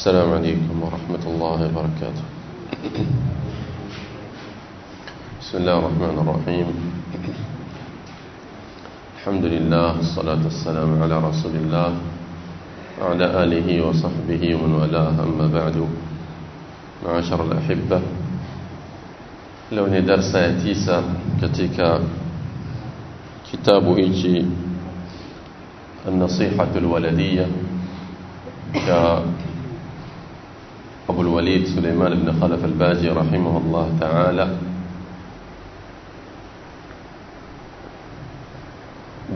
السلام عليكم ورحمة الله وبركاته. بسم الله الرحمن الرحيم. الحمد لله الصلاة والسلام على رسول الله وعلى آله وصحبه ومن والاه. أما بعد معاشر الأحبة لو ندرس يتيسا كتك كتاب هيجي النصيحة الولدية. أبو الوليد سليمان بن خلف الباجي رحمه الله تعالى.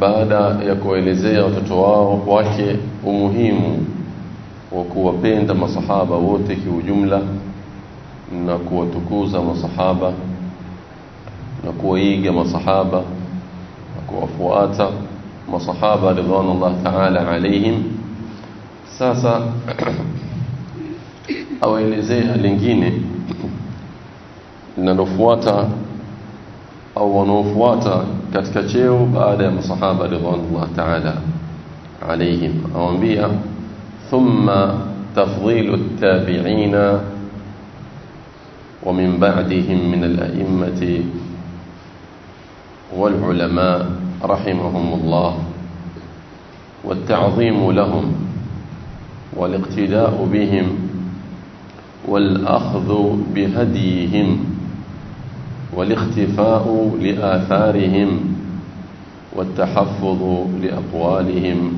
بعد يكوليزي وتتواه وكي أمهيم وكوا بيند مصحابة ووتك وجملة نكوا تكوزة مصحابة نكوا إيجة مصحابة نكوا فؤاتة مصحابة رضوان الله تعالى عليهم ساسا awaelezea lingine linalofuata au wanaofuata katika cheo baada ya masahaba ridwanullah ta'ala alaihim awambia thumma tafdhilu at-tabi'ina ومن بعدهم من الأئمة والعلماء رحمهم الله والتعظيم لهم والاقتداء بهم والأخذ بهديهم والاختفاء لآثارهم والتحفظ لأقوالهم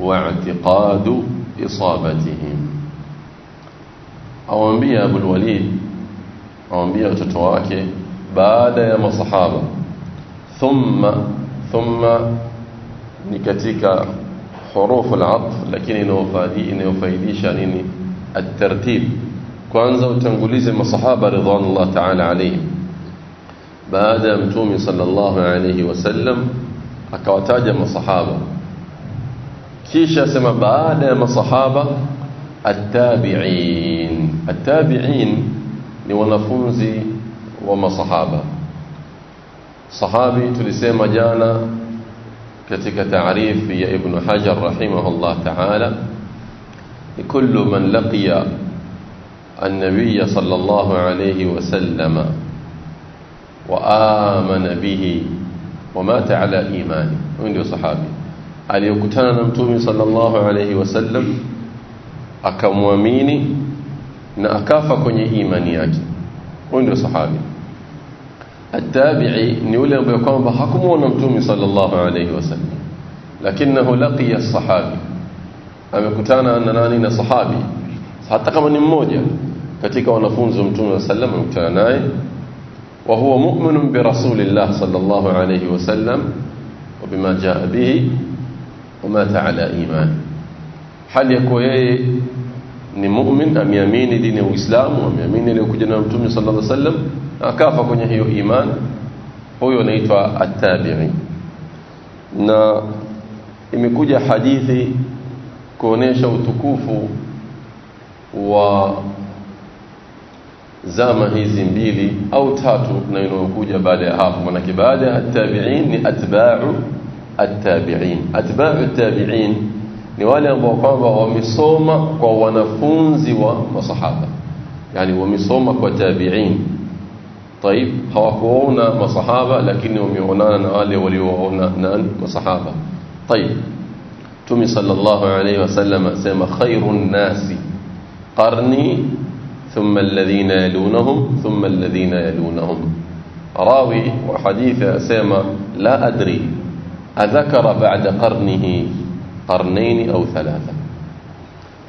واعتقاد إصابتهم. أوانبيا أبو الوليد أوانبيا تتواكي بعد يا مصحابة ثم ثم نكتك حروف العطف lakini inayofaidisha nini الترتيب. Kwanza utangulize masahaba ridwanullah ta'ala alayhim baada ya mtume sallallahu alayhi wasallam akawataja masahaba kisha sema baada ya masahaba at-tabi'in at-tabi'in ni wanafunzi wa masahaba sahabi tulisema jana katika taarifi ya ibn hajar rahimahullah ta'ala ni kullu man laqiya النبي صلى الله عليه وسلم وآمن به ومات على إيمانه. من دي صحابي. علي وكتانا نمتومي صلى الله عليه وسلم؟ أكم وميني نأكافا كوني إيماني أجي من دي صحابي. التابعي نولي بيقام بحكم ونمتومي صلى الله عليه وسلم. لكنه لقي الصحابي. أما كتانا أننا نين صحابي. Hata kama ni mmoja katika wanafunzi wa mtume sallam amekutana naye wa huwa muminu bi rasulillah sallallahu alayhi wasallam wa bima jaa bihi wa mata ala iman. Hali yako yeye ni mu'min ameamini dini ya Uislamu ameamini aliyokuja na mtume sallallahu alayhi wasallam akafa kwenye hiyo iman huyo anaitwa at-tabi'i. Na imekuja hadithi kuonesha utukufu wa zama hizi mbili au tatu na inayokuja baada ya hapo manake baada ya tabi'in ni atba'u at-tabi'in atba'u at-tabi'in ni wale ambao kwamba wamesoma kwa wanafunzi wa masahaba yani wamesoma kwa tabi'in طيب hawakuona masahaba lakini wameonana na wale walioona na masahaba طيب Mtume sallallahu alayhi wasallam asema khairun nasi قرني ثم الذين يلونهم ثم الذين يلونهم. راوي وحديث أسامة لا أدري أذكر بعد قرنه قرنين أو ثلاثة.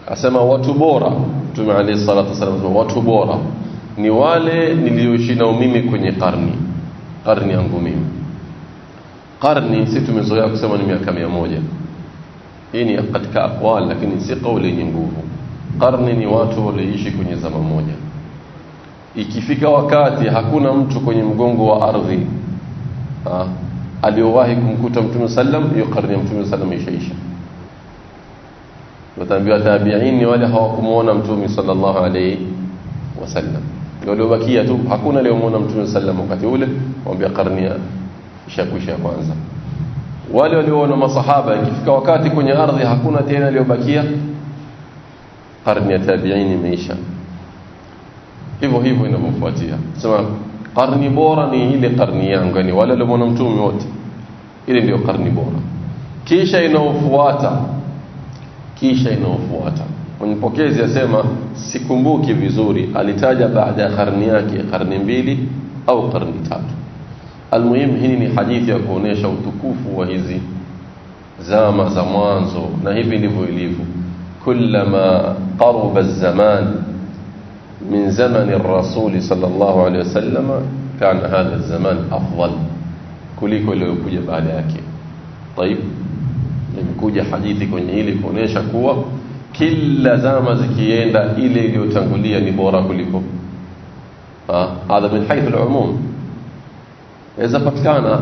أسامة وتبورة تمع عليه الصلاة والسلام وتبورة نوالي نليوشين وميمي كني قرني. قرني أنقو ميم. قرني ستو من صغير كسما نميا كم يموجة إني قد كأقوال لكن سي قولي ينقوهم karne ni watu walioishi kwenye zama moja. Ikifika wakati hakuna mtu kwenye mgongo wa ardhi. Aliyowahi kumkuta mtume sallam hiyo karne ya mtume sallam ishaisha wataambiwa tabi'in ni wale hawakumuona mtume sallallahu alayhi wasallam. Waliobakia tu hakuna aliyomuona mtume sallam wakati ule waambia karne ya ishakwisha ya kwanza. Wale walioona masahaba ikifika wakati kwenye ardhi hakuna tena aliyobakia karni ya tabi'in imeisha. Hivyo hivyo inavyofuatia. Sema karni bora ni ile karni yangu yani wale waliomwona mtume wote. Ile ndio karni bora. Kisha inaofuata kisha inaofuata mpokezi asema sikumbuki vizuri alitaja baada ya karni yake karni mbili au karni tatu. Almuhimu hii ni hadithi ya kuonesha utukufu wa hizi zama za mwanzo na hivi ndivyo ilivyo كلما قرب الزمان من زمن الرسول صلى الله عليه وسلم كان هذا الزمان أفضل. كلي كل يكوج بعدك طيب. يكوج حديث كنيلي كنيش كوا كل زمان زكيين دا إلي ديو تنقلية نبورا كليكو آه. هذا من حيث العموم. إذا فكانا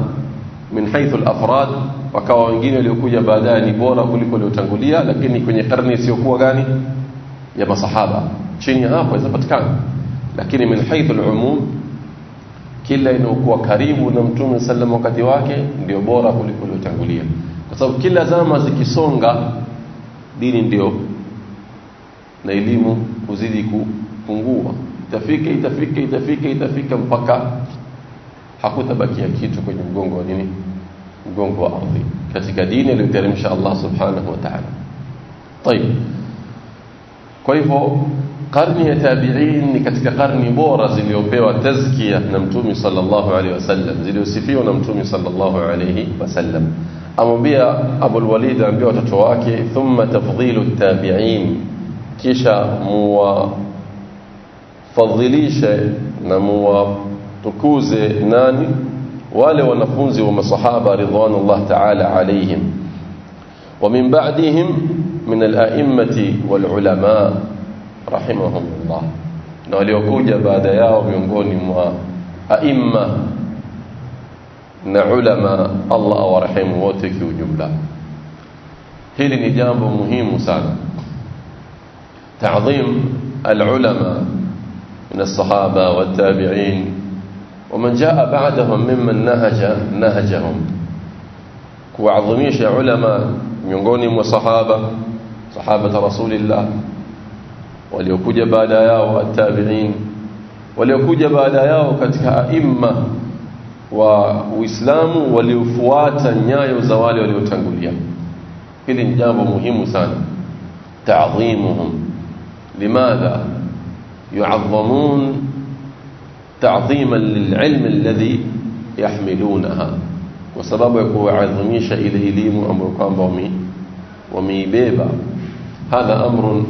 min haithu al-afrad wakawa wengine waliokuja baadaye ni bora kuliko waliotangulia lakini kwenye karne isiyokuwa gani? Ya masahaba. Chini ya hapo inapatikana lakini min haithu al-umum kila inayokuwa karibu na mtume sallam wakati wake ndio bora kuliko waliotangulia. Kwa sababu kila zama zikisonga dini ndio na elimu kuzidi kupungua. Itafika itafika itafika itafika mpaka hakutabakia kitu kwenye mgongo wa nini mgongo wa ardhi katika dini aliyoteremsha Allah subhanahu wa ta'ala طيب kwa hivyo karni ya tabi'in ni katika karni bora zilizopewa tazkia na mtume sallallahu alaihi wasallam zilizosifiwa na mtume sallallahu alaihi wasallam amwambia Abu al-Walid ambia watoto wake thumma tafdhilu at-tabi'in kisha muwafadhilishe na muwatukuze nani wale wanafunzi wa masahaba ridwanullah ta'ala alaihim ومن بعدهم من الأئمة والعلماء رحمهم الله na waliokuja baada yao miongoni mwa aima na ulama Allah awarehemu wote kiujumla hili ni jambo muhimu sana تعظيم العلماء من الصحابة والتابعين ومن جاء بعدهم ممن نهج نهجهم. كوعظميش علماء ميونغوني وصحابة صحابة رسول الله. وليكوجة بادايا والتابعين وليكوجة بادايا كتك أئمة. وإسلام وليفوات النياي وزوالي وليتنقليا هذا جانب مهم سان تعظيمهم. لماذا؟ يعظمون تعظيما للعلم الذي يحملونها. وسبب يكون عظميش إليه ليم أمر قام ومي بيبا. هذا أمر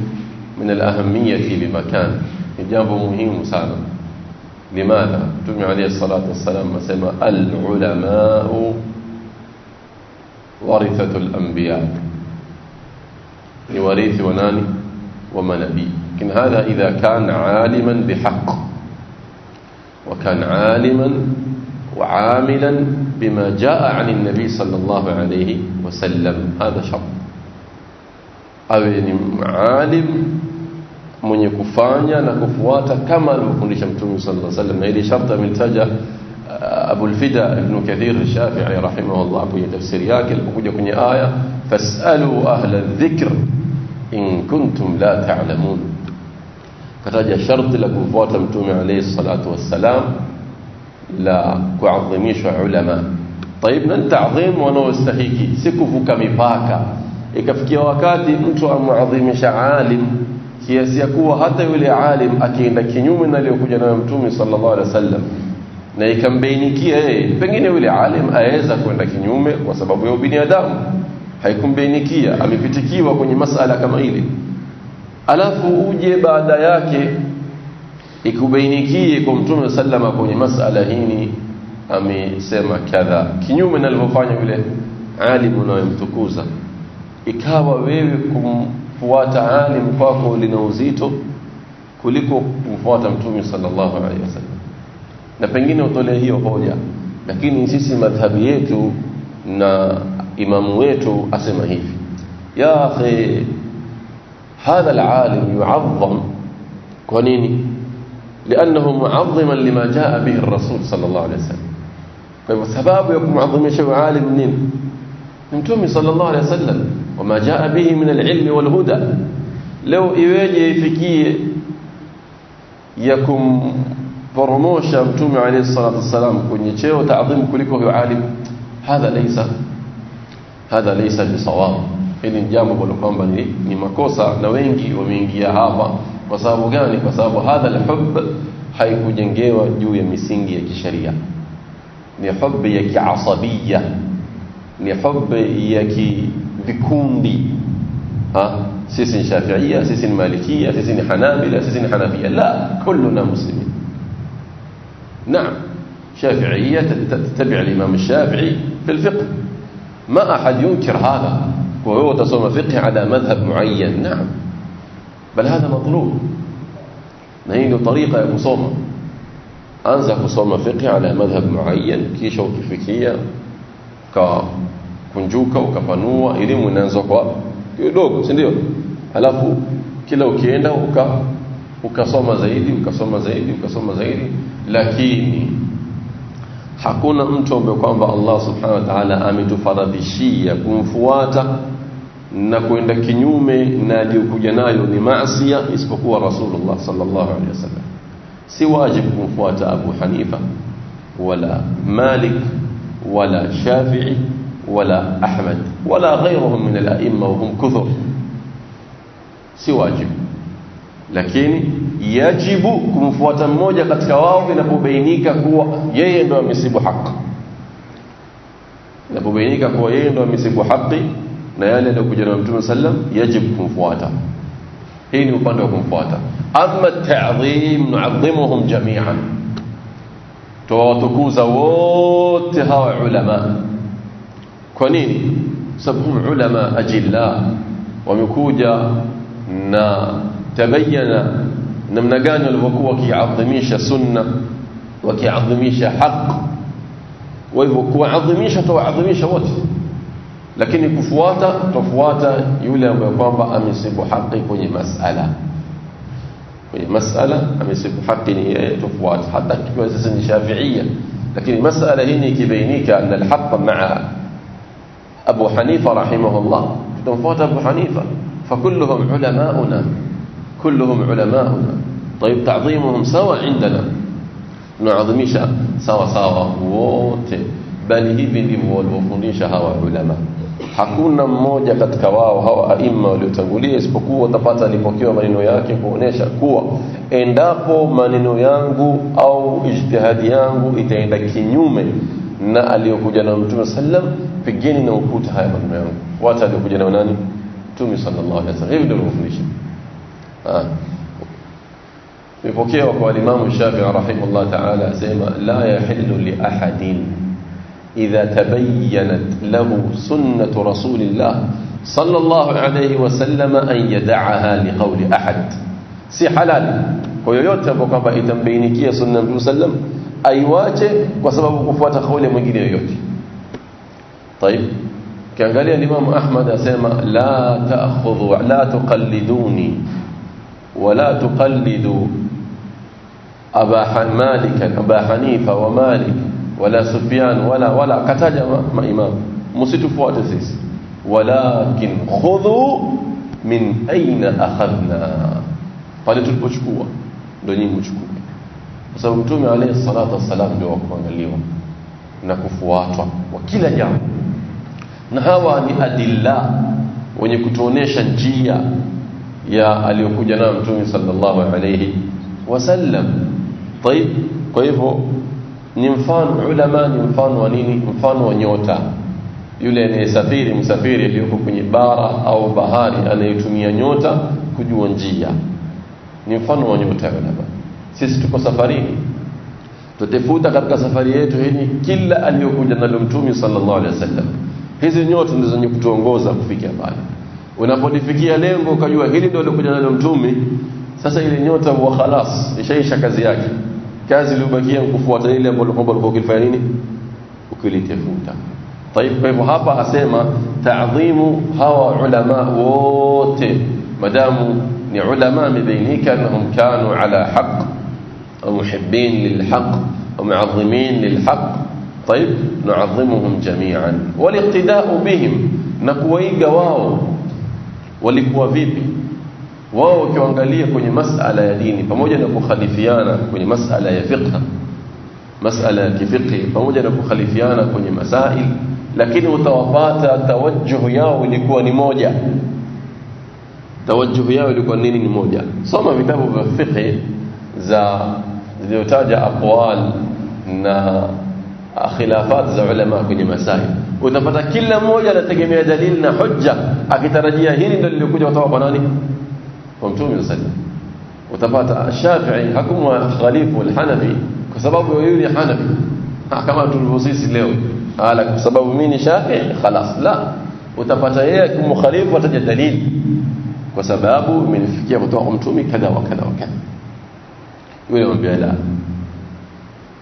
من الأهمية بمكان. إجابة مهم سالا لماذا؟ تمي عليه الصلاة والسلام ما العلماء ورثة الأنبياء. لوريث وناني ومنبي. لكن هذا إذا كان عالما بحق. وكان عالما وعاملا بما جاء عن النبي صلى الله عليه وسلم. هذا شرط. أو يعني عالم من يكفاني نكفوات كما المفندش متوم صلى الله عليه وسلم. هذه شرطة من تجه أبو الفداء ابن كثير الشافعي رحمه الله. أبو يتفسير ياكل. آية. فاسألوا أهل الذكر إن كنتم لا تعلمون. kataja sharti la kufuata mtume alayhi salatu wassalam la kuadhimishwa ulama طيب na ta'dhim wanaostahiki si kuvuka mipaka ikafikia wakati mtu amuadhimisha alim kiasi ya kuwa hata yule alim akienda kinyume na aliyokuja nayo mtume sallallahu alaihi wasallam na ikambainikia yeye pengine yule alim aweza kwenda kinyume kwa sababu ya binadamu haikumbainikia amepitikiwa kwenye masala kama ile alafu uje baada yake ikubainikie kwa mtume sallama kwenye masala hini amesema kadha. Kinyume na alivyofanya yule alimu unayemtukuza. Ikawa wewe kumfuata alim kwako lina uzito kuliko kumfuata mtume sallallahu alaihi wasallam na pengine utolee hiyo hoja lakini sisi madhhabi yetu na imamu wetu asema hivi. Ya akhi هذا العالم يعظم. كونيني. لأنه معظما لما جاء به الرسول صلى الله عليه وسلم. فسباب يكون معظم شيء عالم منين؟ نمتومي صلى الله عليه وسلم. وما جاء به من العلم والهدى. leo iweje ifikie ya kumporomosha mtume alayhi salatu wasalam kwenye cheo taadhimu kuliko huyo alim hadha laysa hadha laysa bisawab hili jambo ambalo kwamba ni, ni makosa na wengi wameingia hapa kwa sababu gani kwa sababu hadha alhub haikujengewa juu ya misingi ya kisheria ni hub ya kiasabia ni hub ya kivikundi ha sisi ni shafiia sisi ni malikia sisi ni hanabila sisi ni hanafia la كلنا مسلمين نعم شافعية تتبع الإمام الشافعي في الفقه ما أحد ينكر هذا وهو تصور فقه على مذهب معين. نعم. بل هذا مطلوب. نهي طريقة مصومة أنزع مصومة فقه على مذهب معين. كي شوط فكية كنجوكا وكفانوة. إذن من أنزعك لوك سنديو. ألافو كلا وكينا وكا وكصومة زيدي وكصومة زيدي وكصومة زيدي لكن حكونا أمتو بقوان الله سبحانه وتعالى أمتو فرضي شيئا كنفواتا na kwenda kinyume na aliyokuja nayo ni maasiya isipokuwa Rasulullah sallallahu alaihi wasallam si wajibu kumfuata Abu Hanifa wala Malik wala Shafi'i wala Ahmad wala غيرهم من الائمه وهم كثر si wajibu lakini yajibu kumfuata mmoja katika wao inapobainika kuwa yeye ndo amesibu haki inapobainika kuwa yeye ndo amesibu haki na yale yaliyokuja na Mtume sallam yajibu kumfuata hii ni upande wa kumfuata amma ta'dhim nu'adhimuhum jami'an tuwatukuza wote hawa ulama kwa nini sababu ulama ajilla wamekuja na tabayana namna gani walivyokuwa wakiadhimisha sunna wakiadhimisha haq wa hivyo kuadhimisha tuadhimisha wote lakini kufuata tufuata yule ambaye kwamba amesibu haki kwenye masala kwenye masala amesibu haki ni yeye tufuata hata kiwa sisi ni shafiia lakini masala hii ikibainika anna alhaq ma'a Abu Hanifa rahimahullah tutamfuata Abu Hanifa فكلهم علماؤنا كلهم علماؤنا طيب تعظيمهم سوا عندنا نعظمisha sawa sawa wote bali hivi ndivyo waliofundisha hawa ulama hakuna mmoja katika wao hawa aima waliotangulia isipokuwa utapata alipokewa maneno yake kuonesha kuwa endapo maneno yangu au ijtihadi yangu itaenda kinyume na aliyokuja na Mtume sallam pigeni na ukuta haya maneno yangu. Watu aliyokuja na nani? Mtume sallallahu alaihi wasallam. Hivi ndio mafundisho ah. Nipokewa kwa Imam Shafi'i rahimahullah ta'ala asema la yahillu li ahadin إذا تبينت له سنة رسول الله صلى الله عليه وسلم أن يدعها لقول أحد. سي حلال كي يتبقى بإتم بينكية سنة الله وسلم أي واجه وسبب قفوات خول مجيني يوتي طيب كان قال الإمام أحمد سيما لا تأخذوا لا تقلدوني ولا تقلدوا أبا مالك أبا حنيفة ومالك wala Sufyan wala wala kataja maimam msitufuate sisi walakin khudhu min aina akhadna pale tulipochukua ndio nyinyi mchukue kwa sababu mtume alayhi salatu wassalam ndio wa kuangaliwa na kufuatwa kwa kila jambo na hawa ni adilla wenye kutuonesha njia ya aliyokuja nayo mtume sallallahu alayhi wasallam طيب kwa hivyo ni mfano ulama ni mfano wa nini? Mfano wa nyota. Yule anayesafiri msafiri aliyoko kwenye bara au bahari anayetumia nyota kujua njia. Ni mfano wa nyota ulama. Sisi tuko safarini. Tutafuta katika safari yetu hili kila aliyokuja nalo mtume sallallahu alaihi wasallam. Hizi nyota ndizo zenye kutuongoza kufikia pale unapofikia lengo ukajua hili ndio alikuja nalo mtume sasa ile nyota huwa khalas ishaisha kazi yake kazi iliyobakia kufuata ile ambayo kwamba ulikuwa ukifanya nini ukilitafuta طيب kwa hivyo hapa asema ta'dhimu hawa ulama wote madamu ni ulama mibainika annahum kanu ala haqq muhibbin lilhaq ومعظمين للحق طيب نعظمهم جميعا والاقتداء بهم نكويغا wao walikuwa vipi wao ukiangalia kwenye masala ya dini pamoja na kukhalifiana kwenye masala ya fiqh masala ya kifiqh pamoja na kukhalifiana kwenye masail lakini utawapata tawajuhu yao ilikuwa ni moja. Tawajuhu yao ilikuwa nini? Ni moja. Soma vitabu vya fiqh za zilizotaja aqwal na khilafat za ulama kwenye masail. Utapata kila mmoja anategemea dalili na hujja akitarajia hili ndio lilikuja kutoka kwa nani kwa mtume sallallahu utapata Shafi'i hakumwa khalifu al-Hanafi kwa sababu yule Hanafi kama tulivyo sisi leo ala kwa sababu mimi ni Shafi'i خلاص la utapata yeye kumkhalifu ataja dalili kwa sababu imenifikia kutoka kwa mtume kadha wa kadha wa kadha yule mwambia la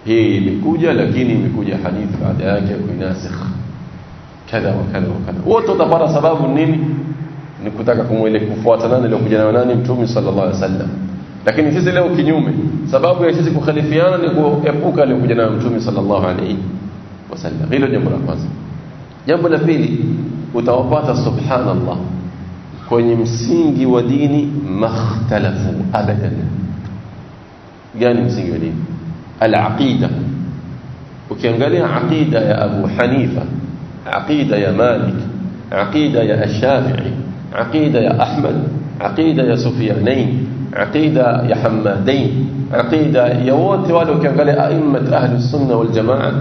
hii imekuja lakini imekuja hadithi baada yake kuinasikh kadha wa kadha wa kadha wote utapata sababu nini ni kutaka kumwele kufuata nani ile kuja nani mtume sallallahu alaihi wasallam. Lakini sisi leo kinyume sababu ya sisi kukhalifiana ni kuepuka aliyokuja nayo mtume sallallahu alaihi wasallam. Hilo jambo la kwanza. Jambo la pili utawapata subhanallah kwenye msingi wa dini makhtalafu abadan. Gani msingi wa dini? Al-aqida. Ukiangalia aqida ya Abu Hanifa aqida ya Malik aqida ya Shafi'i عقيدة يا أحمد عقيدة يا سفيانين عقيدة يا حمادين عقيدة يا واتوالو كغلي أئمة أهل السنة والجماعة.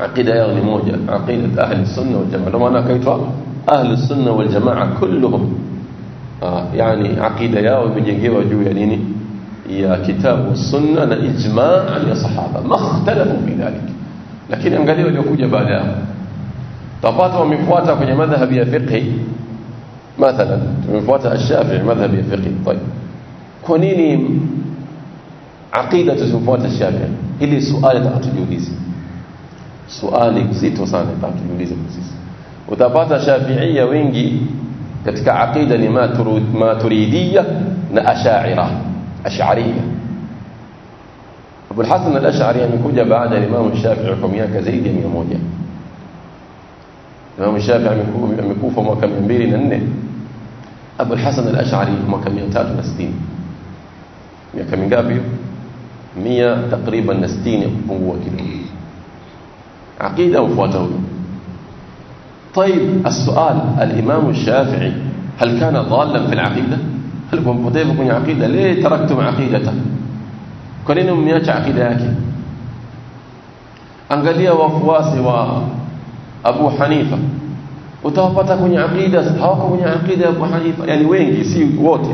عقيدة يا غنموجة عقيدة أهل السنة والجماعة. لما أنا كيف؟ أهل السنة والجماعة كلهم. آه، يعني عقيدة يا ومجيجي وجو يليني يا كتاب والسنة إجماعا يا صحابة. ما اختلفوا في ذلك. لكن أم قليل يكو جبالا طباتهم يفواتا في مذهب يا فقهي. مثلا من فوات الشافعي مذهب الفقهي طيب. كونيني عقيدة فوات الشافعي. هل السؤال تعطي يوليزي سؤال زيتو سانة تعطي يوليزي مزيز وتفات الشافعية وينجي كتك عقيدة لما ما تريدية نأشاعرة أشعرية. أبو الحسن الأشعري يعني أن يكون بعد الإمام الشافعي حكم ياك زيد يعني يموت الإمام الشافعي يعني من كوفة ما كان من بيرين أنه أبو الحسن الأشعري هم كم ينتاج نستين. يا كم يقابل مية تقريبا نستين هو كده. عقيدة وفوته طيب السؤال الإمام الشافعي هل كان ضالا في العقيدة؟ هل كنت بطيب يكون عقيدة؟ ليه تركتم عقيدته؟ كلين أم ياتي عقيدة ياكي أنقل لي وفواسي وأبو حنيفة. Utawapata kwenye akida hawako kwenye akida ya Abu yani wengi si wote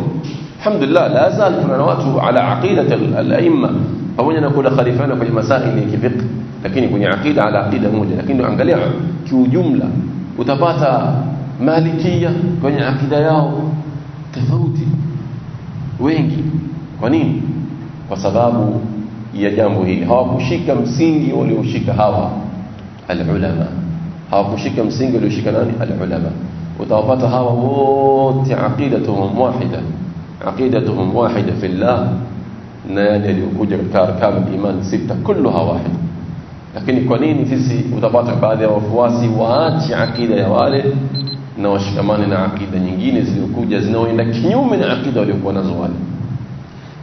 alhamdulillah la zal kuna watu ala aqidat al-aimma pamoja na kula khalifana kwenye masaili ya kifiqh lakini kwenye akida ala akida moja lakini angalia kiujumla utapata malikia kwenye akida yao tofauti wengi kwa nini kwa sababu ya jambo hili hawakushika msingi walioshika hawa alulama hawakushika msingi walioshika nani alulama utawapata hawa wote aqidatuhum wahida aqidatuhum wahida fillah na yale yaliyokuja katika arkanu iman sita kulluha wahida lakini kwa nini sisi utapata baadhi ya wafuasi waache akida ya wale na washikamane na akida nyingine zilizokuja zinaoenda kinyume na akida waliokuwa nazo wale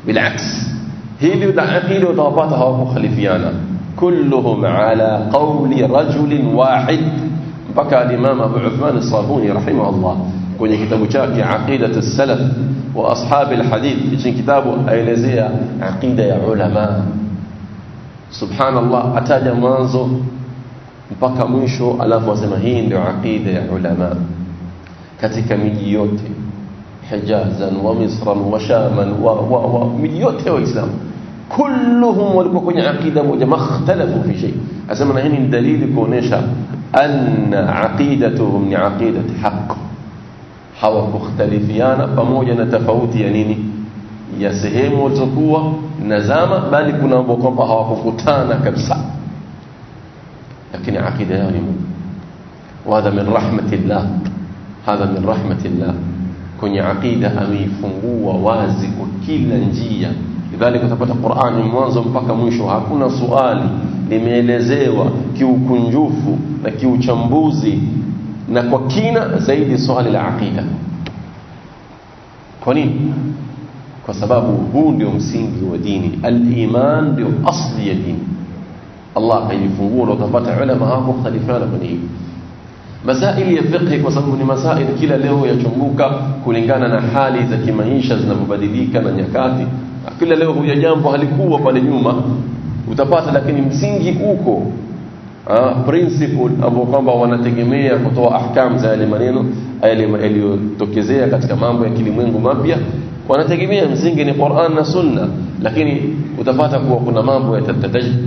bilaks hili hili utawapata hawakukhalifiana كلهم على قول رجل واحد. بكى الإمام أبو عثمان الصابوني رحمه الله كوني كتاب شاكي عقيدة السلف وأصحاب الحديث يجن كتابه أي لزي عقيدة يا علماء سبحان الله أتاج منظر بكى منشو على فوزمهين لعقيدة يا علماء كتك مليوتي حجازا ومصرا وشاما ومليوت و... و... هو إسلام كلهم ولكن كوني عقيدة موجة ما اختلفوا في شيء. أسمنا هنا الدليل يكون كونيشا أن عقيدتهم لعقيدة حق. حوق اختلفيان فموجة نتفوت يعني يسهم وزقوة نزامة بل كنا بقوم بحوق فتانا كبسا. لكن عقيدة يعني مو. وهذا من رحمة الله. هذا من رحمة الله. كوني عقيدة أمي فنقوة وازق كل نجيه lidhalika utapata Qur'ani mwanzo mpaka mwisho hakuna swali limeelezewa kiukunjufu na kiuchambuzi na kwa kina zaidi swali la aqida kwa nini kwa sababu huu ndio msingi wa dini al-iman ndio asli ya dini Allah kaifungua na utapata ulama hapo khalifana kwenye hili masaili ya fiqh kwa sababu ni masaili kila leo yachunguka kulingana na hali za kimaisha zinavyobadilika na nyakati kila leo huja jambo halikuwa pale nyuma utapata lakini msingi uko ah, principle ambao kwamba wanategemea kutoa ahkam za yale maneno yaliyotokezea katika mambo ya kilimwengu mapya. Wanategemea msingi ni Qur'an na Sunna lakini utapata kuwa kuna mambo ya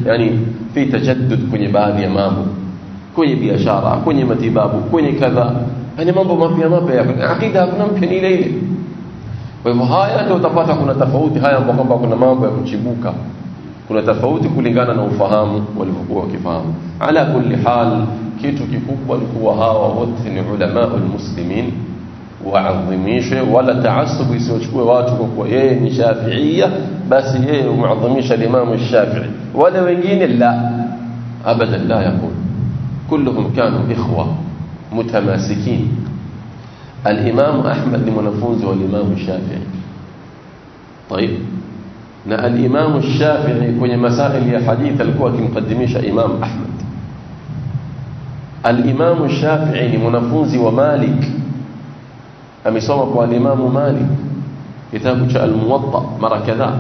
yani fi tajaddud kwenye baadhi ya mambo kwenye biashara kwenye matibabu kwenye kadha yani mambo mapya mapya akida hakuna mpya ile ile kwa hivyo haya ndio utapata kuna tofauti haya ambapo kwamba kuna mambo ya kuchibuka kuna tofauti kulingana na ufahamu walivyokuwa wakifahamu ala kulli hal kitu kikubwa ni kuwa hawa wote ni ulama almuslimin waadhimishe wala taasub isiwachukue watu kwa kuwa yeye ni shafiia basi yeye umadhimisha limamu shafii wale wengine la abadan la yakun كلهم كانوا إخوة متماسكين الإمام أحمد لمنفوز والإمام الشافعي. طيب. نا الإمام الشافعي كون مسائل حديث الكوة مقدميش إمام أحمد. الإمام الشافعي لمنفوز ومالك. أمي صومك والإمام مالك. كتاب الموضع مرة كذا.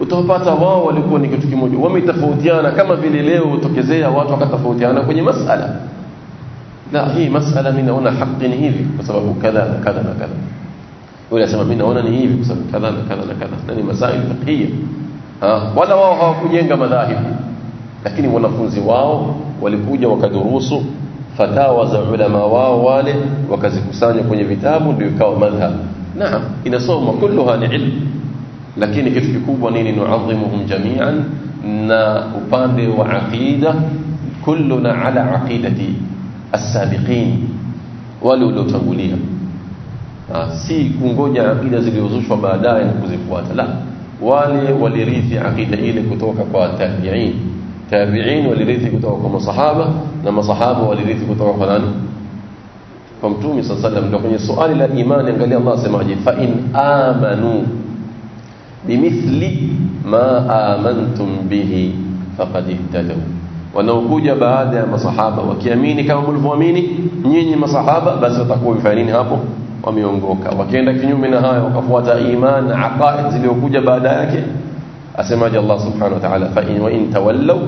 وتهبات واو لكوني كتكي موجود ومي تفوتيانا كما في الليل وتكزيها واتوك تفوتيانا كوني مسألة. لا هي مسألة من هنا حق نهيفك بسبب كذا كذا كذا. ولا سبب من هنا نهيفك بسبب كذا كذا كذا. هذه مسائل فقهية. ها؟ ولا واو هو كوجين مذاهب. لكن ولا فنزي واو ولكوجا وكدروس فتاوى علماء واو والي وكزي كسانيا كوجي فيتابو ليكاو مذهب. نعم إن صوم كلها لعلم لكن افتكوا نين نعظمهم جميعا نا وباندي وعقيدة كلنا على عقيدتي. As-sabiqin wale waliotangulia si kungoja aqida zilizozushwa baadaye na kuzifuata la wale walirithi aqida ile kutoka kwa tabi'in tabi'in walirithi kutoka kwa masahaba na masahaba walirithi kutoka kwa nani kwa mtume sallallahu alayhi wasallam kwenye swali la imani angalia Allah asemaje fa in amanu bimithli ma amantum bihi faqad ihtadaw wanaokuja baada ya masahaba wakiamini kama mlivyoamini nyinyi masahaba basi watakuwa wamefanya nini hapo wameongoka wakienda kinyume na hayo wakafuata iman na aqaid zilizokuja baada yake asemaje Allah subhanahu wa ta'ala fa in wa in tawallaw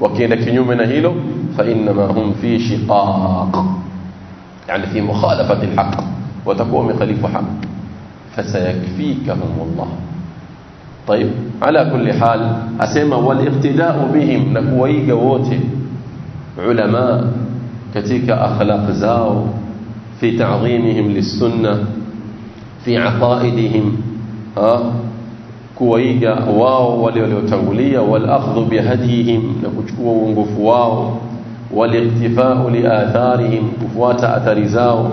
wakienda kinyume na hilo fa inma hum fi shiqaq yani fi mukhalafati alhaq watakuwa wamekhalifu haq fasayakfikahum Allah طيب على كل حال أسمى والاقتداء بهم نكوي قوته علماء كتيك أخلاق زاو في تعظيمهم للسنة في عقائدهم كويقة واو والتولية والأخذ بهديهم وانقفواو والاقتفاء لآثارهم كفوات أثر زاو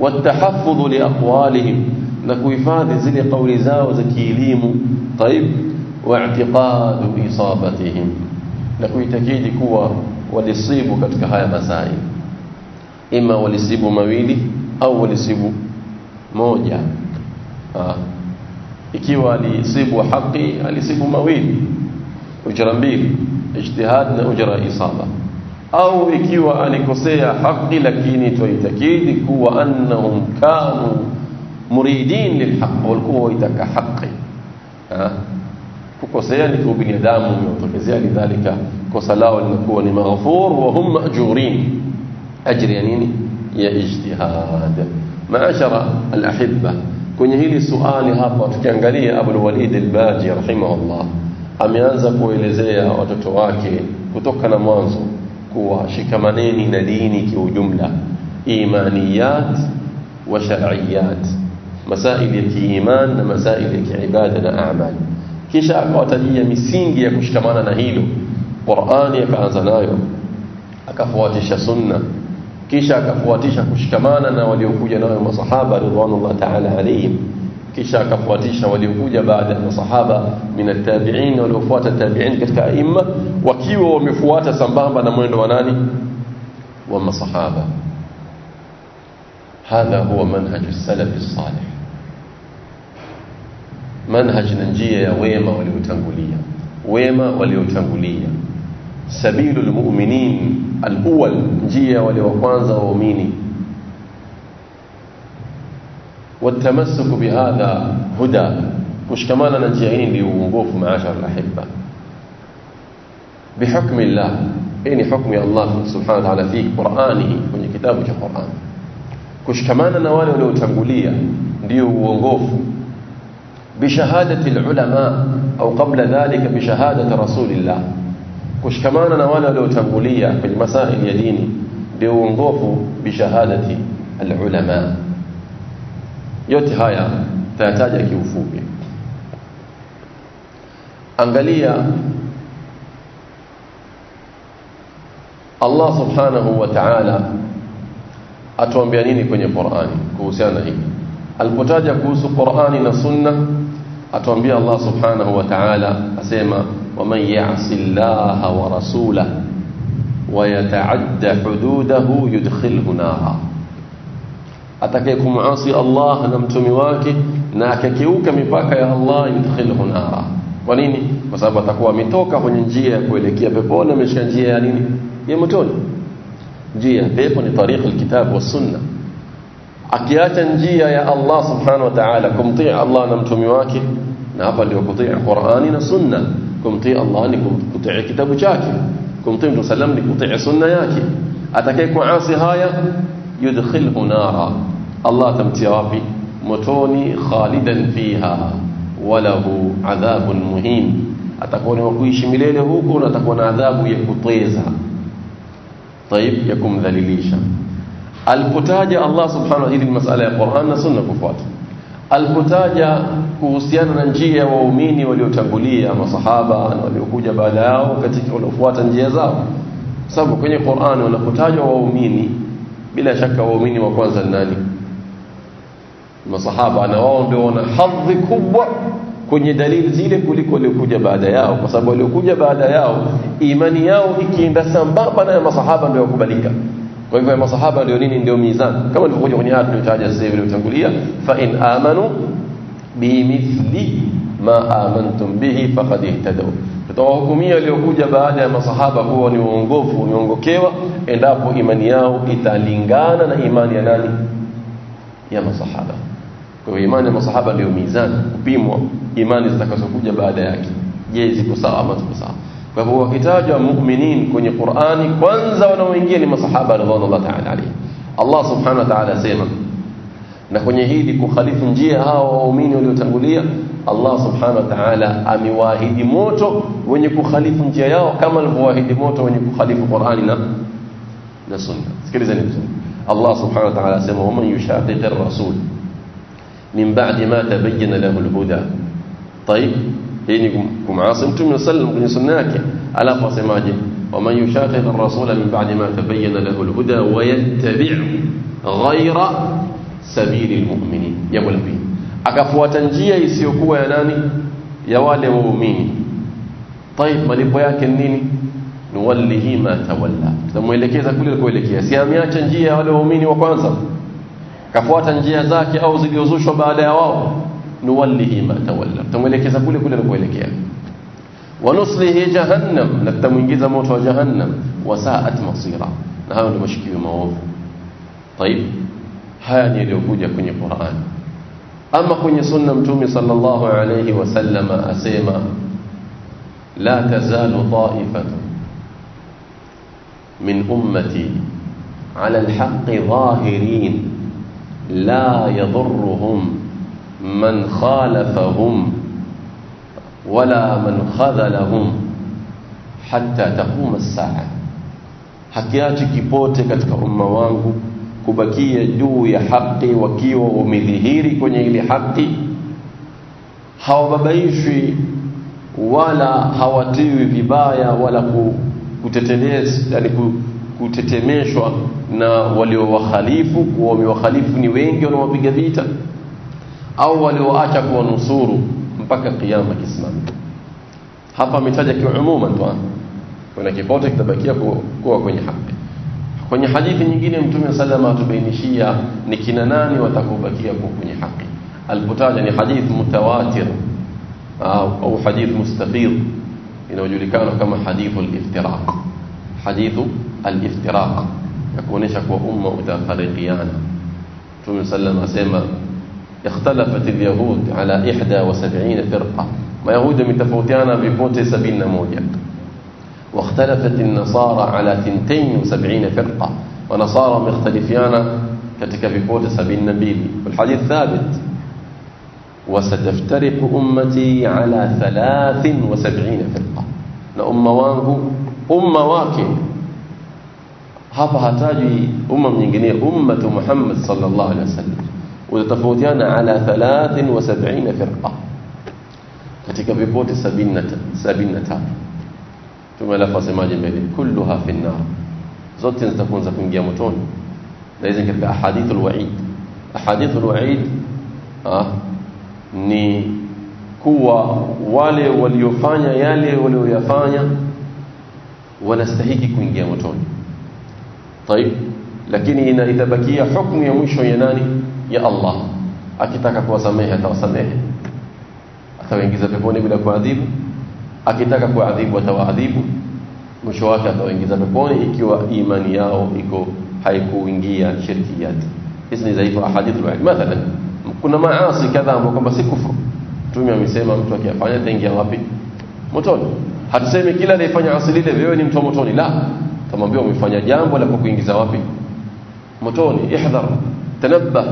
والتحفظ لأقوالهم نكويفاد زل قول زاو زكيليم طيب واعتقاد إصابتهم. لكي تكيد كوا وليصيبوا كتك هاي إما وليصيبوا مويلي أو وليصيبوا موجع. آه. إكيوا لصيب حقي ولصيب مويلي. أجر مبيل اجتهاد أجر إصابة. أو إكيوا أن كسيا حقي لكيني تويتكيد كوا أنهم كانوا مريدين للحق والكوا إتك حقي. Kukosea ni kwa binadamu umetokezea lidhalika. Kosa lao linakuwa ni maghfur wa hum majurin. Ajri ya nini? Ya ijtihad. Maashara alahibba. Kwenye hili suali hapa tukiangalia Abu Walid al-Baji rahimahullah ameanza kuelezea watoto wake kutoka na mwanzo kuwa shikamaneni na dini kiujumla. Imaniyat wa shar'iyat مسائل الايمان مسائل العباده والاعمال كيش اكواتاليا مسينجي يا كشكمانا نا هيلو قرآن يا أنزانايو، اكفواتيشا سنة. كيش اكفواتيشا كشكمانا نا وليوكوجا نا الصحابه رضوان الله تعالى عليهم. كيش اكفواتيشا وليوكوجا بعد الصحابه من التابعين ولوفوات التابعين كتا أئمة. وكيو ومفواتا سمبامبا نا مويندو وناني وما صحابة. هذا هو منهج السلف الصالح. Manhaj na njia ya wema waliotangulia wema waliotangulia sabilu lmuminin alawal njia wale wa kwanza waumini والتمسك بهذا هدى kushikamana na njia hii ndio uongofu maashara alahibba bihukmi llah hii ni hukmu ya Allah subhanahu wa fi Qur'ani kwenye kitabu cha Qur'an kushikamana na wale waliotangulia ndio uongofu بشهادة العلماء أو قبل ذلك بشهادة رسول الله. كش كمان نوالا لو تنقلية في المسائل يديني بوضوح بشهادة العلماء. يوتي تحتاج كيوفوك أنقلية الله سبحانه وتعالى أتوان بيانيني كوني قرآني كوسيانه الكتاجة كوسو قرآني نصنه atuambia Allah subhanahu wa ta'ala asema waman ya'si Allah wa rasulahu wa yata'adda hududahu yudkhilhu nara atakaye kumuasi Allah na mtume wake na akakiuka mipaka ya Allah yudkhilhu nara kwa nini kwa sababu atakuwa ametoka kwenye njia ya kuelekea peponi ameshika njia ya nini ya motoni njia ya pepo ni tariqa alkitab wa sunna akiacha njia ya Allah subhanahu wa ta'ala kumtii Allah na mtume wake na hapa ndio kutii Qur'ani na sunna kumtii Allah ni kutii kitabu chake kumtii Mtume sallam ni kutii sunna yake atakaye kuasi haya yudkhilhu nara Allah atamtia wapi motoni khalidan fiha walahu adhabun muhin atakuwa ni kuishi milele huko na atakuwa na adhabu ya kutweza طيب ya kumdhalilisha alipotaja Allah subhanahu wa ta'ala masala ya Qur'an na sunna kufuata. Alipotaja kuhusiana na njia ya waumini waliotangulia masahaba na waliokuja baada yao katika waliofuata njia zao. Sababu kwenye Qur'an wanapotajwa waumini bila shaka waumini wa kwanza ni nani? Masahaba na wao ndio wana hadhi kubwa kwenye dalili zile kuliko waliokuja baada yao. Kwa sababu waliokuja baada yao imani yao ikienda sambamba na ya masahaba ndio yakubalika kwa hivyo masahaba ndio nini? Ndio mizani. Kama nilivyokuja kwenye aya tuliyotaja sasa hivi iliyotangulia fa in amanu bimithli ma amantum bihi faqad ihtadaw. Tutawahukumia waliokuja baada ya masahaba kuwa ni uongofu niongokewa endapo imani yao italingana na imani ya nani? Ya masahaba. Kwa hiyo imani ya masahaba ndio mizani kupimwa. Imani zitakazokuja baada yake. Je ziko sawa ama ziko sawa kwa hivyo wakitajwa mu'minin kwenye Qur'ani kwanza wanaoingia ni masahaba radhiallahu ta'ala alayhi Allah subhanahu wa ta'ala asema na kwenye hili kukhalifu njia hao waumini waliotangulia Allah subhanahu wa ta'ala amewaahidi moto wenye kukhalifu njia yao kama alivyowaahidi moto wenye kukhalifu Qur'ani na na sunna sikilizeni vizuri Allah subhanahu wa ta'ala asema waman yushaqiqir rasul min ba'di ma tabayyana lahu al-huda طيب hii ni kumasi mtume sallam kwenye sunna yake alafu asemaje waman yushaqiq ar-rasula min ba'di ma tabayyana lahu al-huda wa yattabi' ghayra sabili al-mu'minin jambo la pili akafuata njia isiyokuwa ya nani ya wale waumini طيب malipo yake nini nuwallihi ma tawalla tutamuelekeza kule alikoelekea si ameacha njia ya wale waumini wa kwanza kafuata njia zake au zilizozushwa baada ya wao نوله ما تولى. تمولكيزه كله كله نوليكيه يعني. ونصله جهنم. نتمنجز موت جهنم. وساءت مصيره هذا المشكي موضوع طيب. هاني اللي وجا في القران أما في سنة متومي صلى الله عليه وسلم اسما لا تزال طائفة من أمتي على الحق ظاهرين لا يضرهم من خالفهم ولا man خذلهم حتى taquma الساعه hakiachi kipote katika umma wangu kubakia juu ya haki wakiwa wamedhihiri kwenye ile haki. Hawababaishwi wala hawatiwi vibaya wala kutetelezwa yani kutetemeshwa na waliowakhalifu kuwa wamewakhalifu ni wengi wanaopiga vita. Au walioacha kuwanusuru mpaka kiyama kisimame hapa ametaja kiumuma tu kuna kipote kitabakia kuwa kwenye haki kwenye hadithi nyingine mtume salama atubainishia ni kina nani watakubakia kuwa kwenye haki alipotaja ni hadithi mutawatir au, hadith mustafid inayojulikana kama hadithu al-iftiraq hadithu al-iftiraq ya kuonesha kuwa umma utafarikiana Mtume sallam asema اختلفت اليهود على 71 فرقة. ما يهود متفوتيانا بفوت 71 واختلفت النصارى على 72 فرقة. ونصارى مختلفيانا كتك بفوت 72 والحديث ثابت. وستفترق أمتي على 73 فرقة. لأمة وانه أمة واكب hapa hataji umma nyingine ummatu Muhammad sallallahu alaihi wasallam وتتفوتان على ثلاث وسبعين فرقة. كتك بيبوت سبينة سبينة. ثم لا فاس ما كلها في النار. زوت تكون زكون جاموتون لازم كتب أحاديث الوعيد. أحاديث الوعيد آه ني كوا ولي وليفانيا يالي وليفانيا ونستهيك كون جاموتون طيب لكن إن إذا بكي حكم يمشو يناني. Ya Allah akitaka kuwasamehe atawasamehe. Atawaingiza peponi bila kuadhibu. Akitaka kuadhibu atawaadhibu. Mwisho wake atawaingiza peponi ikiwa imani yao iko haikuingia shirkiyat hizi ni dhaifu ahadith al mathalan kuna maasi kadhaa ambayo kwamba si kufuru mtume amesema mtu akiyafanya ataingia wapi? Motoni. Hatusemi kila anayefanya asili ile wewe ni mtu motoni. La. Tamwambia umefanya jambo la kukuingiza wapi? Motoni. Ihdhar tanabbah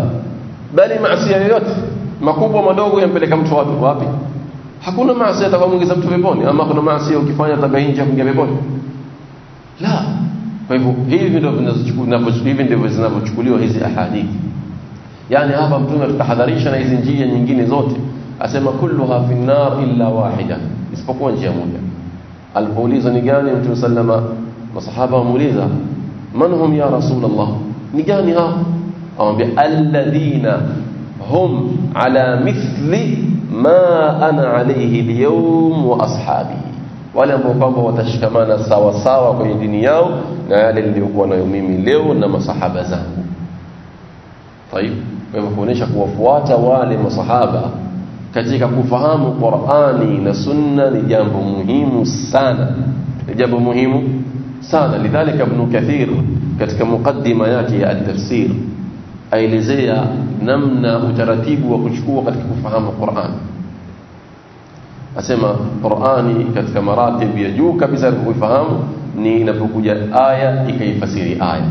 bali maasi yoyote makubwa madogo yampeleka mtu watu wapi? Hakuna maasi atakayomuingiza mtu peponi ama kuna maasi ukifanya tabainja kuingia peponi. La. Kwa hivyo hivi ndio hivi ndivyo zinavyochukuliwa hizi ahadithi yani hapa mtume tutahadharisha na hizi njia nyingine zote. Asema kulluha fi nar illa wahida isipokuwa njia moja. Alipouliza ni gani mtume sallama masahaba wamuuliza man hum ya rasulullah? Ni gani hao awambia alladhina hum ala mithli ma ana alayhi alyawm wa ashabi wale ambao kwamba watashikamana sawa sawa kwenye dini yao na yale niliyokuwa nayo mimi leo na masahaba zangu طيب kwa hivyo kuonesha kuwafuata wale masahaba katika kufahamu Qur'ani na Sunna ni jambo muhimu sana ni jambo muhimu sana lidhalika ibn Kathir katika mukaddima yake ya at-tafsir aelezea namna utaratibu wa kuchukua katika kufahamu Qur'an asema Qur'ani katika maratib ya juu kabisa kuifahamu ni inapokuja aya ikaifasiri aya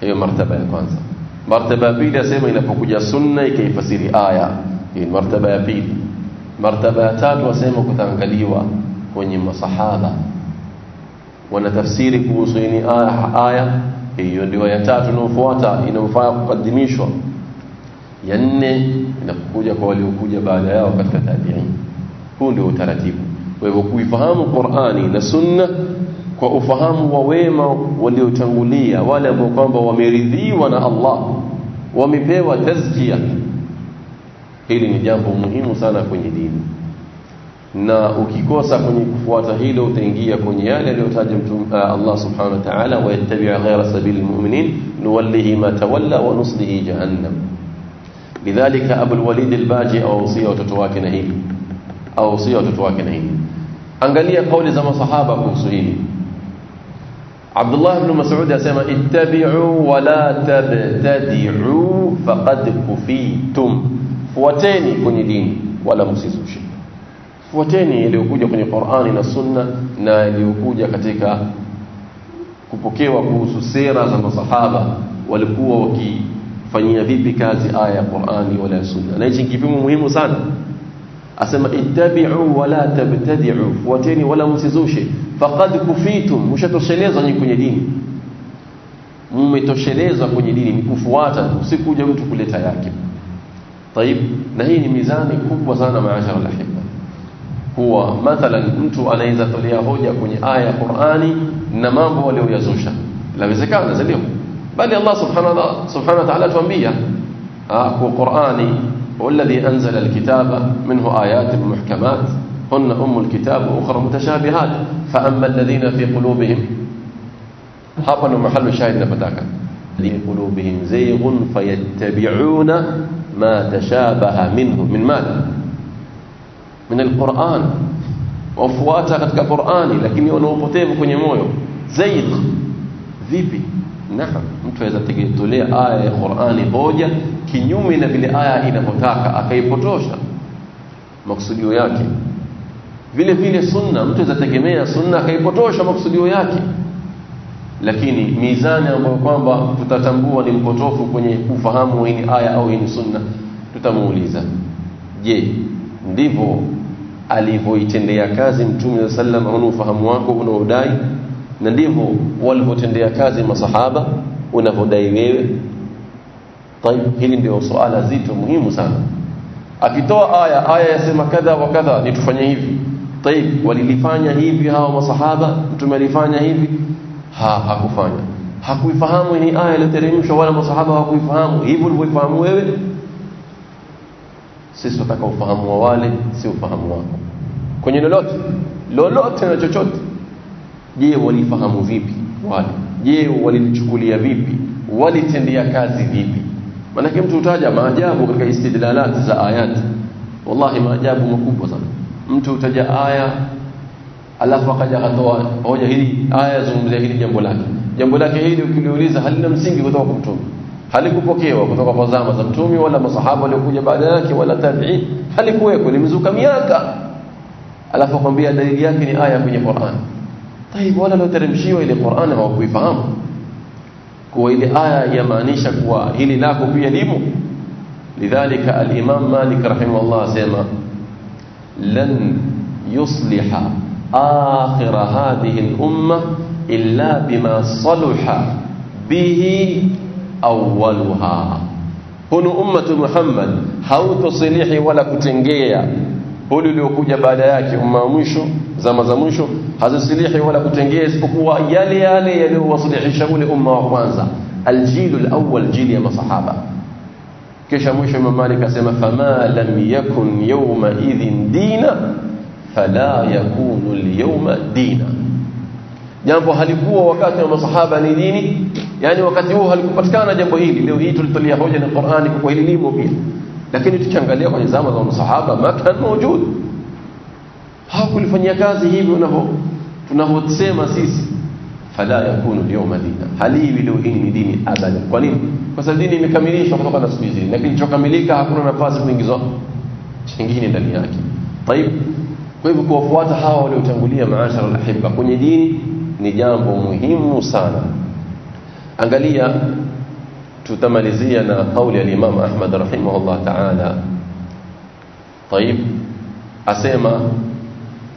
hiyo martaba ya kwanza martaba ya pili asema inapokuja sunna ikaifasiri aya hii ni martaba ya pili martaba ya tatu asema kutaangaliwa kwenye masahaba wanatafsiri kuhusu hii aya aya hiyo ndio ya tatu inayofuata inayofaa kukadimishwa ya nne inapokuja kwa waliokuja baada yao katika tabi'in huu ndio utaratibu kwa hivyo kuifahamu Qur'ani na Sunna kwa ufahamu wa wema waliotangulia wale ambao kwamba wameridhiwa na Allah wamepewa tazkia hili ni jambo muhimu sana kwenye dini na ukikosa kwenye kufuata hilo utaingia kwenye yale aliyotaja mtume Allah subhanahu wa ta'ala wa yattabi' ghayra sabilil mu'minin nuwallihi ma tawalla wa nuslihi jahannam lidhalika Abu al-Walid al-Baji awsia watoto wake na hili awsia watoto wake na hili angalia kauli za masahaba kuhusu hili Abdullah ibn Mas'ud asema ittabi'u wa la tabtadi'u faqad kufitum fuateni kwenye dini wala msizushe fuateni iliyokuja kwenye Qur'ani na Sunna na iliyokuja katika kupokewa kuhusu sera za masahaba walikuwa wakifanyia vipi kazi aya ya Qur'ani wala Sunna na hichi kipimo muhimu sana asema ittabi'u wala tabtadi'u fuateni wala msizushe faqad kufitum mshatoshelezwa nyinyi kwenye dini mmetoshelezwa kwenye dini ni kufuata usikuja mtu kuleta yake طيب na hii ni mizani kubwa sana maashara alahibba kuwa mathalan mtu anaweza tolea hoja kwenye aya ya Qur'ani na mambo walioyazusha lawezekana zalio bali Allah subhanahu subhanahu wa ta'ala tuambia kwa Qur'ani والذي أنزل الكتاب منه آيات محكمات هن أم الكتاب وأخرى متشابهات فأما الذين في قلوبهم hapa ndo mahali shahid napataka li qulubihim zayghun fayattabi'una ma tashabaha minhu min madha min alquran wafuata katika Qur'ani lakini wana upotevu kwenye moyo. Zaid vipi? Naam mtu aweza tegetolea aya ya Qur'ani moja kinyume na vile aya inavyotaka akaipotosha. Maksudio yake. Vile vile sunna mtu aweza tegemea sunna akaipotosha maksudio yake. Lakini mizani ambayo kwamba tutatambua ni mpotofu kwenye ufahamu hii ni aya au hii ni sunna tutamuuliza je ndivyo alivyoitendea kazi mtume wa sallam au ufahamu wako unaodai na ndivyo walivyotendea kazi masahaba unavyodai wewe طيب hili ndio swala zito muhimu sana akitoa aya aya yasema kadha wa kadha ni tufanye hivi طيب walilifanya hivi hao masahaba mtume alifanya hivi ha hakufanya hakuifahamu ni aya iliyoteremshwa wala masahaba hawakuifahamu hivyo ulivyoifahamu wewe sisi tunataka ufahamu wa wale si ufahamu wako. Kwenye lolote lolote na chochote. Je walifahamu vipi wale? Je walichukulia vipi? Walitendea kazi vipi? Maanake mtu utaja maajabu katika istidlalat za ayat. Wallahi maajabu makubwa sana. Mtu utaja aya alafu akaja akatoa hoja hili aya zungumzia hili jambo lake. Jambo lake hili ukiliuliza halina msingi kutoka kwa mtume halikupokewa kutoka kwa zama za mtume wala masahaba waliokuja baada yake wala tabi'in halikuweko limezuka miaka alafu akwambia dalili yake ni aya kwenye Qur'an طيب wala walioteremshiwa ile Qur'an hawakuifahamu kuwa ile aya yamaanisha kuwa hili lako pia limo lidhalika al-Imam Malik rahimahullah asema lan yusliha akhir hadhihi al-umma illa bima saluha bihi أولها. هنا أمة محمد هاو تصليحي ولا كتنجيا هولي لو كوجة بعدياك أمة مشو زما زمشو هذا صليحي ولا كتنجيا سبقوا يالي يالي يالي هو صليحي شغول أمة أخوانزا. الجيل الأول جيل يا مصحابة. كيش مشو من مالك سيما فما لم يكن يومئذ دينا فلا يكون اليوم دينا. Jambo halikuwa wakati wa masahaba ni dini yani wakati huo halikupatikana jambo hili leo hii tulitolia hoja na Qur'ani kwa hili limo pia lakini tukiangalia kwenye zama za masahaba makan mawjud hakulifanyia kazi hivi unavyo tunavyosema sisi fala yakunu liyawma dina haliwi leo hii ni dini abadan kwa nini kwa sababu dini imekamilishwa kutoka na siku hizi na kilichokamilika hakuna nafasi kuingizwa chingine ndani yake طيب kwa hivyo kuwafuata hawa waliotangulia maashara alahibba kwenye dini ni jambo muhimu sana angalia tutamalizia na kauli ya Imam Ahmad rahimahullah ta'ala طيب asema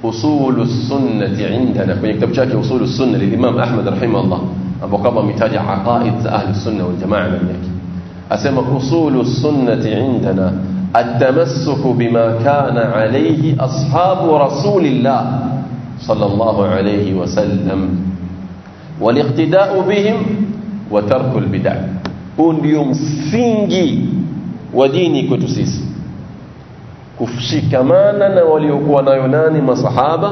usulu sunnati indana kwenye kitabu chake usulu sunna lilimam Ahmad rahimahullah ambapo kama ametaja aqaid za ahli sunna wal jamaa ndani yake asema usulu sunnati indana التمسك بما كان عليه أصحاب رسول الله صلى الله عليه وسلم. والاقتداء بهم وترك البدع. ونديوم سينجي وديني كتسيس كفشكمانا وليقوى نيوناني مصحابة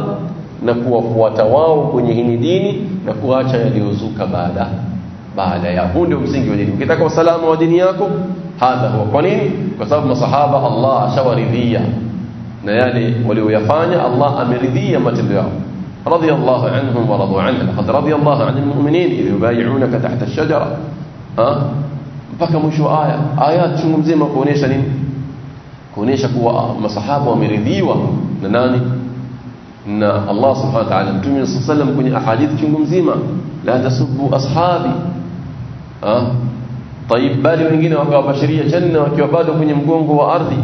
نقوى فواتواو كنيهن ديني نقوى تيليوزوك بعدا بعدا يا ونديوم سينجي وديني كتاكم السلام ودينياكم هذا هو قنين كتاب مصحابة الله شوري ذيه na yale walioyafanya Allah ameridhia matendo yao رضي الله عنهم ورضوا عنه لقد رضي الله عن المؤمنين إذ يبايعونك تحت الشجرة ها mpaka mwisho aya aya chungu mzima kuonesha nini kuonesha kuwa masahaba wameridhiwa na nani na Allah subhanahu wa ta'ala mtume sallam kwenye ahadithi chungu la tasubbu ashabi ah طيب bali wengine wakawabashiria janna wakiwa bado kwenye mgongo wa ardhi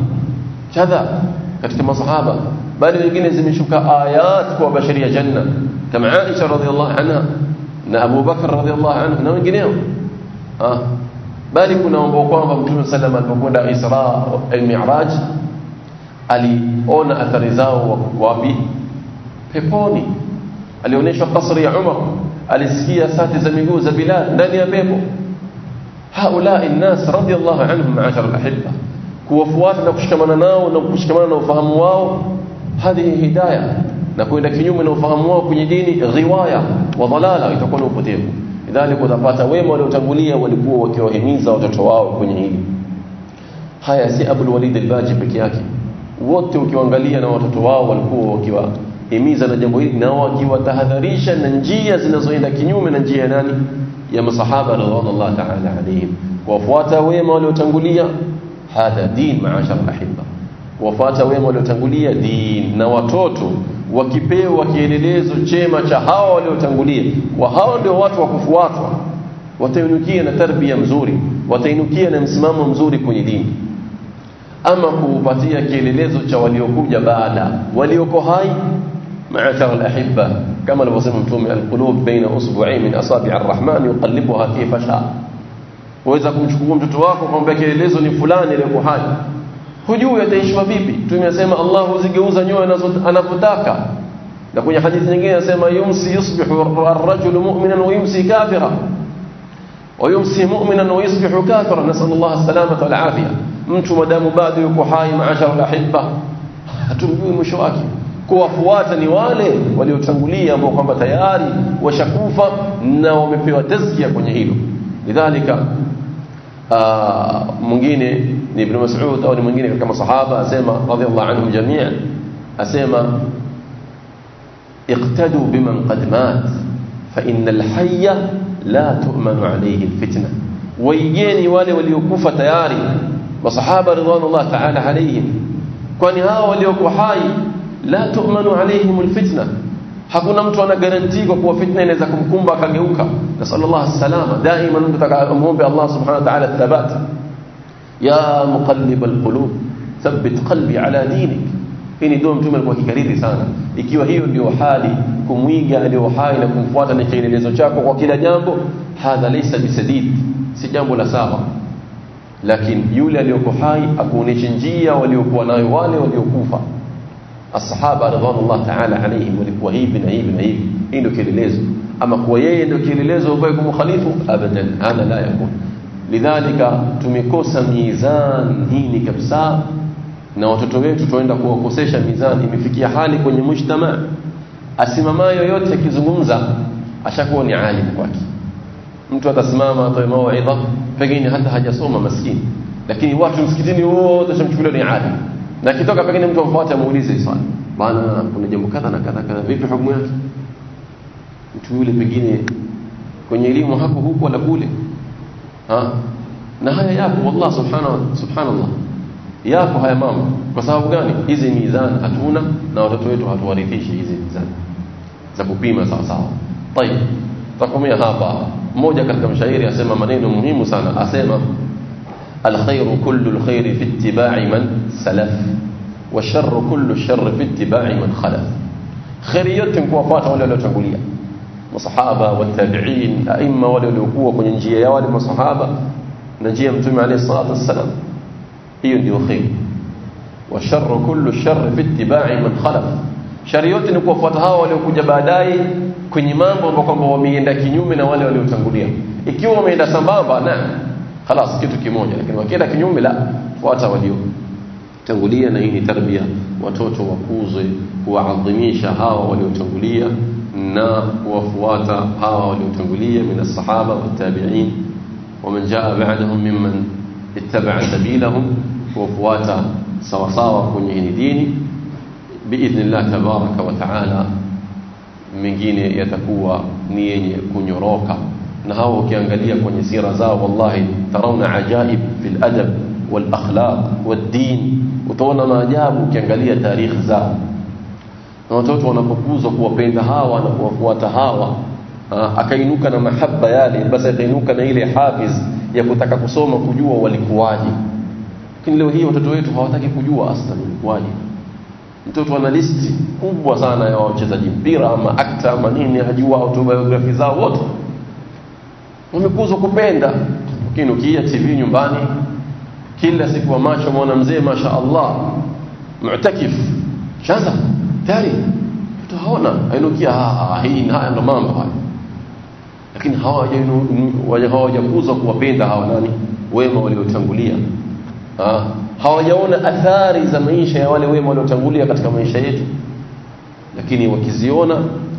kadha katika masahaba bali wengine zimeshuka ayat kuwabashiria janna kama Aisha radhiallahu anha na Abu Bakar radhiallahu anhu na wengineo ah bali kuna ambao kwamba Mtume sallam alipokwenda Isra al-Mi'raj aliona athari zao wapi peponi alionyeshwa kasri ya Umar alisikia sati za miguu za Bilal ndani ya pepo haulai الناس رضي الله عنهم معاشر الاحبه kuwafuata na kushikamana nao na kushikamana na ufahamu wao hadhihi hidayah na kwenda kinyume na ufahamu wao kwenye dini riwaya wa dhalala itakuwa ni upotevu. Idhalika utapata wema waliotangulia walikuwa wakiwahimiza watoto wao kwenye hili. Haya si Abu al-Walid al-Baji peke yake. Wote ukiangalia na watoto wao walikuwa wakiwahimiza na jambo hili na wakiwatahadharisha na njia zinazoenda kinyume na njia ya nani? Ya masahaba radhiallahu ta'ala alayhim. Kuwafuata wema waliotangulia هذا دين معاشر الاحبه وفاته وهم اللي دين نواتوتو وكيبيو كيلهلهو تشما تشا هاو اللي تانغوليه وهاو ndio watu wakufuatwa watainukia na tarbia nzuri watainukia na msimamo mzuri kwenye dini. Ama kuupatia وليوكو cha waliokuja baada. معاشر الاحبه كما لو وصف القلوب بين اصبعين من اصابع الرحمن يقلبها كيف شاء waweza kumchukua mtoto wako kumwambia kielelezo ni fulani aliyeko hai hujui ataishwa vipi tumesema Allah huzigeuza nyoyo anapotaka na kwenye hadithi nyingine anasema yumsi yusbihu ar-rajulu mu'minan wa yumsi kafira wa yumsi mu'minan wa yusbihu kafira nasal Allah as-salamata wal afia mtu madamu bado yuko hai maashara al-ahibba hatumjui mwisho wake kuwafuata ni wale waliotangulia ambao kwamba tayari washakufa na wamepewa tazkia kwenye hilo lidhalika mwingine ni ibn Mas'ud au ni mwingine kama sahaba asema radhiallahu anhum jami'an asema iqtadu biman qad mat fa innal hayya la tu'manu alayhi alfitna waigeni wale waliokufa tayari masahaba ridwanullah ta'ala alayhim kwani hao waliokuwa hai la tu'manu alayhim alfitna hakuna mtu ana garantii kwa kuwa fitna inaweza kumkumba akageuka nasallallahu salama daima tunataka muombe Allah subhanahu wa ta'ala thabat ya muqallib alqulub thabbit qalbi ala dinik hii ni dua mtume alikuwa kikariri sana ikiwa hiyo ndio hali kumwiga aliyo hai na kumfuata ni kielelezo chako kwa kila jambo hadha laysa bisadid si jambo la sawa lakini yule aliyoko hai akuoneshe njia waliokuwa nayo wale waliokufa asahaba radhiallahu ta'ala alaihim walikuwa hivi na hivi na hivi. Hii ndio kielelezo. Ama kuwa yeye ndio kielelezo ambaye kumkhalifu abadan ana la yakun. Lidhalika tumekosa mizani hili kabisa na watoto wetu tuenda kuwakosesha mizani imefikia hali kwenye mujtama asimama yoyote akizungumza ashakuwa ni alim kwake. Mtu atasimama atoe mawaidha pengine hata hajasoma maskini. Lakini watu msikitini wote shamchukulia ni alim na kitoka pengine mtu amfuate amuulize swali. Bana kuna jambo kadha na kadha kadha. Vipi hukumu yake? Mtu yule pengine kwenye elimu hapo huko wala kule. Ha? Na haya yapo. Wallah subhanahu subhanallah. Yapo haya mambo. Kwa sababu gani? Hizi mizani hatuna na watoto wetu hatuwarithishi hizi mizani. Za kupima sawa sawa. Tayeb takumia hapa. Mmoja katika mshairi asema maneno muhimu sana. Asema الخير كل الخير في اتباع من سلف وشر كل الشر في اتباع من خلف. خيريتهم كوفات ولا لا تنقولية مصحابة والتابعين أئمة ولا لقوة من ينجي يا والي مصحابة نجي عليه الصلاة والسلام. هي اندي وخير وشر كل الشر في اتباع من خلف. شريوت ni kuwafuataha waliokuja baadaye kwenye mambo ambayo kwamba wameenda kinyume na wale waliotangulia ikiwa wameenda sambamba na خلاص كتو كيموجة يعني. لكن وكيدا كنيوم لا فواتا وليو. تنغوليا نيني تربية وتوتو وكوزي وعظميشة هاو وليو تنغوليا نا وفواتا هاو وليو تنغوليا من الصحابة والتابعين. ومن جاء بعدهم ممن اتبع سبيلهم وفواتا سوصاوة كنين ديني. بإذن الله تبارك وتعالى من جيني يتكوى نيني كنيروكا na hao ukiangalia kwenye sira zao wallahi tarauna ajaib fil adab wal akhlaq wad din. Utaona maajabu ukiangalia tarikhi zao. Na watoto wanapokuzwa kuwapenda hawa na kuwafuata hawa akainuka na mahaba yale basi akainuka na ile hafiz ya kutaka kusoma kujua walikuwaje. Lakini leo hii watoto wetu hawataki kujua asla walikuwaje. Mtoto ana listi kubwa sana ya wachezaji mpira ama akta ama nini hajua autobiography zao wote wamekuzwa kupenda. Lakini ukija TV nyumbani kila siku wa macho muona mzee masha Allah mu'takif. Shaza tayari. Tutaona ainukia hii haya ndo mambo haya lakini hawajakuzwa kuwapenda hawa nani? Wema waliotangulia. Hawajaona athari za maisha ya wale wema waliotangulia katika maisha yetu. Lakini wakiziona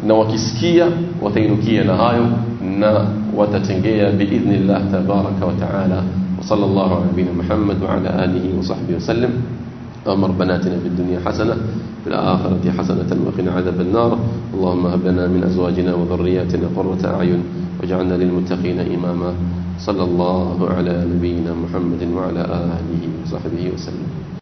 na wakisikia watainukia na hayo tabaraka wa taala wa sallallahu ala nabina Muhammad wa ala alihi wa sahbihi wasallam اللهم ربنا آتنا في الدنيا حسنة في الآخرة حسنة وقنا عذاب النار. اللهم هب لنا من أزواجنا وذرياتنا قرة أعين واجعلنا للمتقين إماما. صلى الله على نبينا محمد وعلى آله وصحبه وسلم.